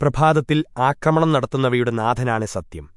പ്രഭാതത്തിൽ ആക്രമണം നടത്തുന്നവയുടെ നാഥനാണ് സത്യം